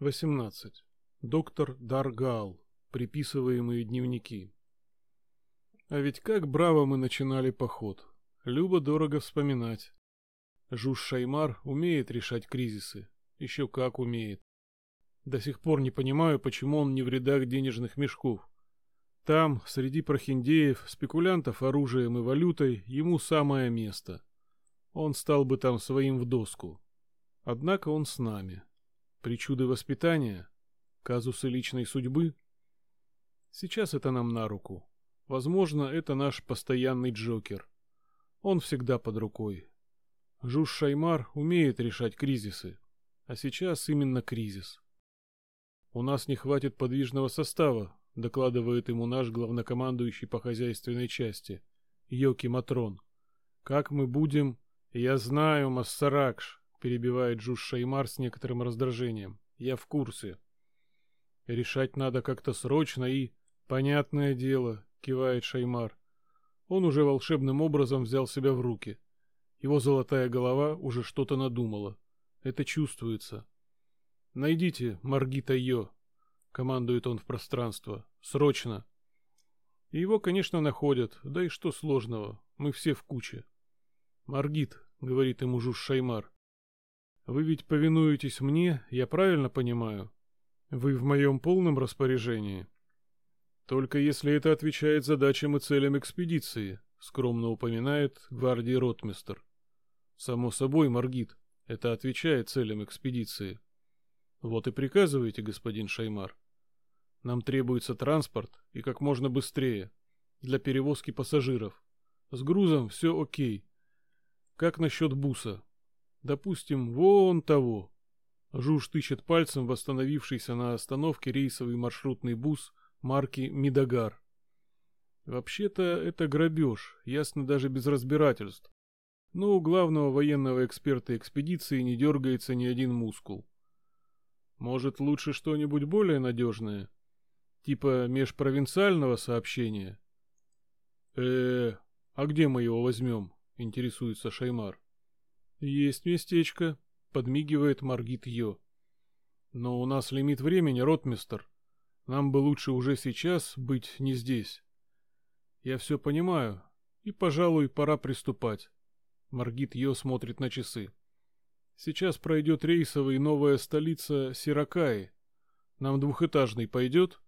18. Доктор Даргал. Приписываемые дневники. А ведь как браво мы начинали поход. Любо дорого вспоминать. Жуж Шаймар умеет решать кризисы. Еще как умеет. До сих пор не понимаю, почему он не в рядах денежных мешков. Там, среди прохиндеев, спекулянтов оружием и валютой, ему самое место. Он стал бы там своим в доску. Однако он с нами. Причуды воспитания? Казусы личной судьбы? Сейчас это нам на руку. Возможно, это наш постоянный Джокер. Он всегда под рукой. Жуж Шаймар умеет решать кризисы. А сейчас именно кризис. У нас не хватит подвижного состава, докладывает ему наш главнокомандующий по хозяйственной части, Йоки Матрон. Как мы будем... Я знаю, Массаракш, перебивает Джуш Шаймар с некоторым раздражением. Я в курсе. Решать надо как-то срочно и... Понятное дело, кивает Шаймар. Он уже волшебным образом взял себя в руки. Его золотая голова уже что-то надумала. Это чувствуется. Найдите Маргита Йо, командует он в пространство. Срочно. И его, конечно, находят. Да и что сложного? Мы все в куче. Маргит, говорит ему Жуж Шаймар. Вы ведь повинуетесь мне, я правильно понимаю? Вы в моем полном распоряжении. Только если это отвечает задачам и целям экспедиции, скромно упоминает гвардии ротмистр. Само собой, Маргит, это отвечает целям экспедиции. Вот и приказывайте, господин Шаймар. Нам требуется транспорт и как можно быстрее для перевозки пассажиров. С грузом все окей. Как насчет буса? Допустим, вон того. Жуж тычет пальцем восстановившийся на остановке рейсовый маршрутный бус марки «Мидагар». Вообще-то это грабеж, ясно даже без разбирательств. Но у главного военного эксперта экспедиции не дергается ни один мускул. Может, лучше что-нибудь более надежное? Типа межпровинциального сообщения? э а где мы его возьмем? Интересуется Шаймар. «Есть местечко», — подмигивает Маргит Йо. «Но у нас лимит времени, ротмистер. Нам бы лучше уже сейчас быть не здесь». «Я все понимаю, и, пожалуй, пора приступать». Маргит Йо смотрит на часы. «Сейчас пройдет рейсовый новая столица Сиракаи. Нам двухэтажный пойдет?»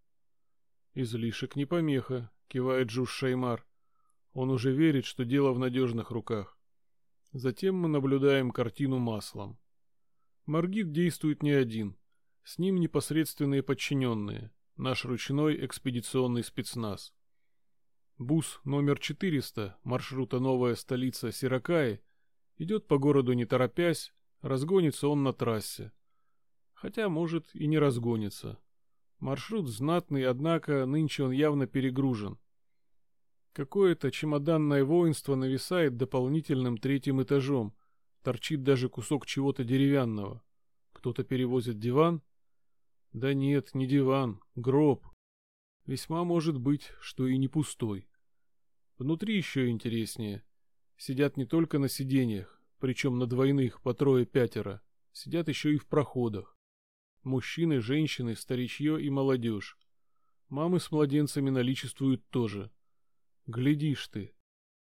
«Излишек не помеха», — кивает Джуш Шаймар. Он уже верит, что дело в надежных руках. Затем мы наблюдаем картину маслом. Маргит действует не один. С ним непосредственные подчиненные, наш ручной экспедиционный спецназ. Бус номер 400 маршрута «Новая столица Сиракаи» идет по городу не торопясь, разгонится он на трассе. Хотя, может, и не разгонится. Маршрут знатный, однако нынче он явно перегружен. Какое-то чемоданное воинство нависает дополнительным третьим этажом. Торчит даже кусок чего-то деревянного. Кто-то перевозит диван? Да нет, не диван, гроб. Весьма может быть, что и не пустой. Внутри еще интереснее. Сидят не только на сиденьях, причем на двойных по трое-пятеро. Сидят еще и в проходах. Мужчины, женщины, старичье и молодежь. Мамы с младенцами наличествуют тоже. Глядишь ты.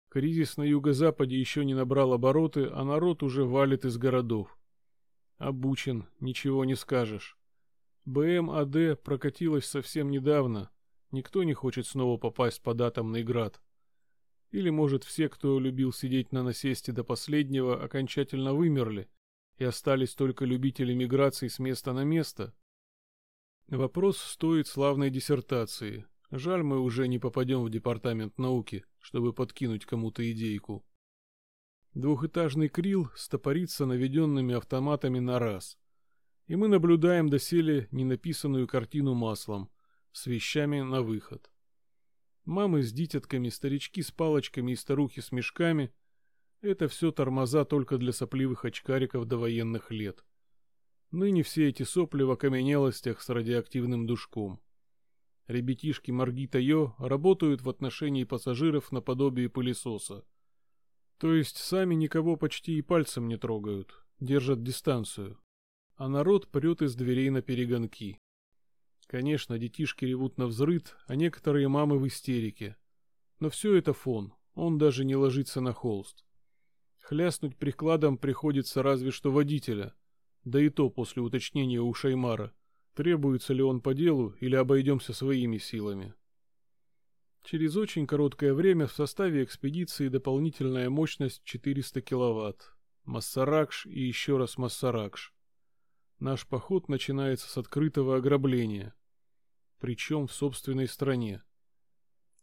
Кризис на юго-западе еще не набрал обороты, а народ уже валит из городов. Обучен, ничего не скажешь. БМАД прокатилась совсем недавно. Никто не хочет снова попасть под атомный град. Или, может, все, кто любил сидеть на насесте до последнего, окончательно вымерли, и остались только любители миграции с места на место? Вопрос стоит славной диссертации. Жаль, мы уже не попадем в департамент науки, чтобы подкинуть кому-то идейку. Двухэтажный крил стопорится наведенными автоматами на раз. И мы наблюдаем доселе ненаписанную картину маслом, с вещами на выход. Мамы с дитятками, старички с палочками и старухи с мешками — это все тормоза только для сопливых очкариков до военных лет. Ныне все эти сопли в окаменелостях с радиоактивным душком. Ребятишки Маргита Йо работают в отношении пассажиров наподобие пылесоса. То есть сами никого почти и пальцем не трогают, держат дистанцию. а народ прет из дверей на перегонки. Конечно, детишки ревут на взрыд, а некоторые мамы в истерике. Но все это фон, он даже не ложится на холст. Хляснуть прикладом приходится разве что водителя, да и то после уточнения у Шаймара, требуется ли он по делу или обойдемся своими силами. Через очень короткое время в составе экспедиции дополнительная мощность 400 киловатт. Массаракш и еще раз Массаракш. Наш поход начинается с открытого ограбления. Причем в собственной стране.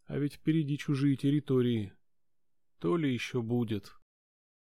А ведь впереди чужие территории. То ли еще будет.